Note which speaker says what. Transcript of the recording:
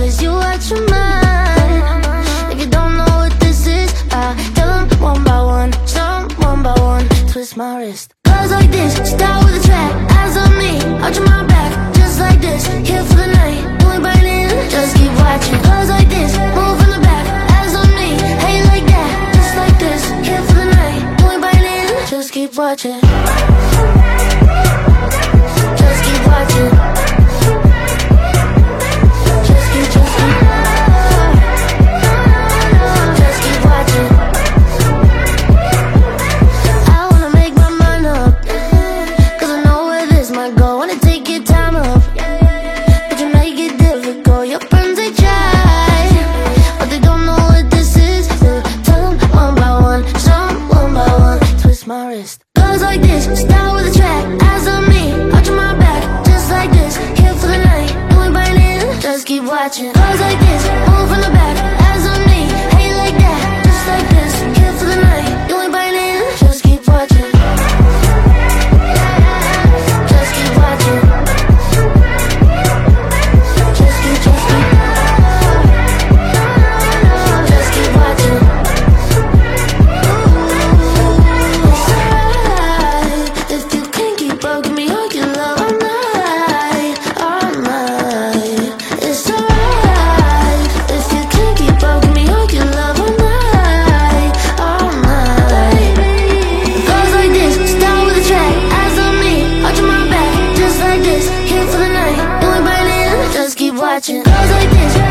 Speaker 1: place, you watch your mind. If you don't know what this is, I tell them one by one, some one by one. Twist my wrist. Girls like this, start with a track. Eyes on me, arching my back, just like this. Here for the night, biting, just keep watching. Like this, move from the back. Eyes on me, hey like that, just like this. Here for the night, doing biting, just keep watching. My wrist. Goes like this. Start with a track. Eyes on me. Arching my back. Just like this. Here for the night. Doing biting. Just keep watching. Goes like this. Move watching. Goes like this, move from the